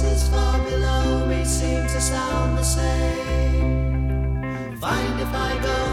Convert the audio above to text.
voices far below me seem to sound the same. Find if I go.